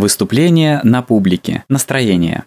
Выступление на публике. Настроение.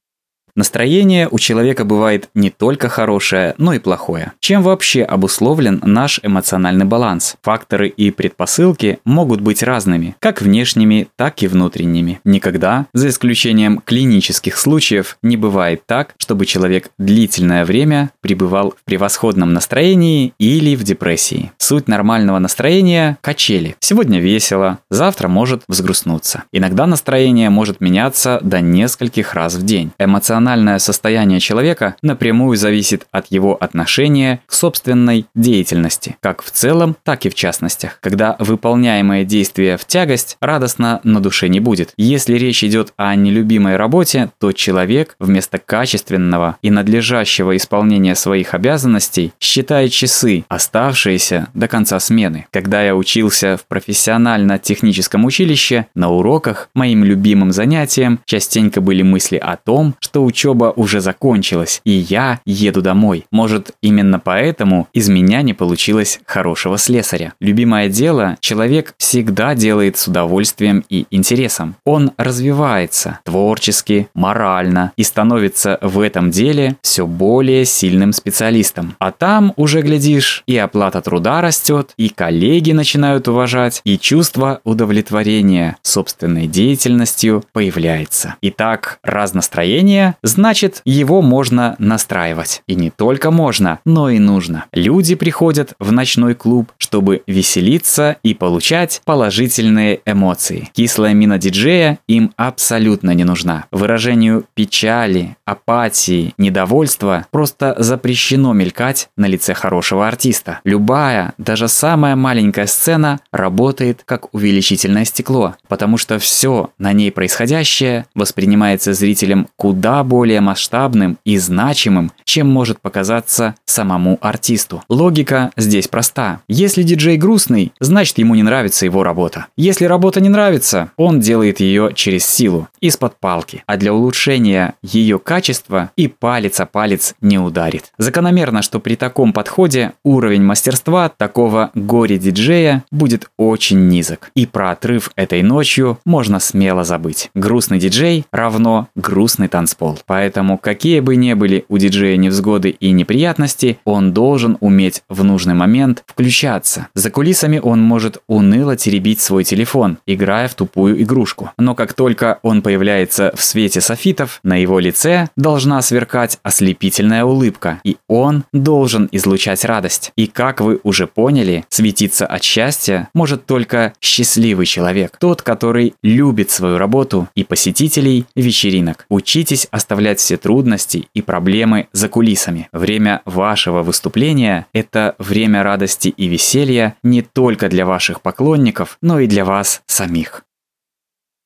Настроение у человека бывает не только хорошее, но и плохое. Чем вообще обусловлен наш эмоциональный баланс? Факторы и предпосылки могут быть разными, как внешними, так и внутренними. Никогда, за исключением клинических случаев, не бывает так, чтобы человек длительное время пребывал в превосходном настроении или в депрессии. Суть нормального настроения – качели. Сегодня весело, завтра может взгрустнуться. Иногда настроение может меняться до нескольких раз в день. Эмоциональный эмоциональное состояние человека напрямую зависит от его отношения к собственной деятельности, как в целом, так и в частностях. Когда выполняемое действие в тягость, радостно на душе не будет. Если речь идет о нелюбимой работе, то человек вместо качественного и надлежащего исполнения своих обязанностей считает часы, оставшиеся до конца смены. Когда я учился в профессионально-техническом училище, на уроках моим любимым занятием частенько были мысли о том, что учеба уже закончилась, и я еду домой. Может, именно поэтому из меня не получилось хорошего слесаря. Любимое дело человек всегда делает с удовольствием и интересом. Он развивается творчески, морально и становится в этом деле все более сильным специалистом. А там уже, глядишь, и оплата труда растет, и коллеги начинают уважать, и чувство удовлетворения собственной деятельностью появляется. Итак, разнастроение значит его можно настраивать. И не только можно, но и нужно. Люди приходят в ночной клуб, чтобы веселиться и получать положительные эмоции. Кислая мина диджея им абсолютно не нужна. Выражению печали, апатии, недовольства просто запрещено мелькать на лице хорошего артиста. Любая, даже самая маленькая сцена работает как увеличительное стекло, потому что все на ней происходящее воспринимается зрителем куда более более масштабным и значимым, чем может показаться самому артисту. Логика здесь проста. Если диджей грустный, значит ему не нравится его работа. Если работа не нравится, он делает ее через силу, из-под палки. А для улучшения ее качества и палец о палец не ударит. Закономерно, что при таком подходе уровень мастерства такого горе-диджея будет очень низок. И про отрыв этой ночью можно смело забыть. Грустный диджей равно грустный танцпол. Поэтому какие бы ни были у диджея невзгоды и неприятности, он должен уметь в нужный момент включаться. За кулисами он может уныло теребить свой телефон, играя в тупую игрушку. Но как только он появляется в свете софитов, на его лице должна сверкать ослепительная улыбка, и он должен излучать радость. И как вы уже поняли, светиться от счастья может только счастливый человек, тот, который любит свою работу и посетителей вечеринок. Учитесь оставлять все трудности и проблемы за кулисами. Время вашего выступления – это время радости и веселья не только для ваших поклонников, но и для вас самих.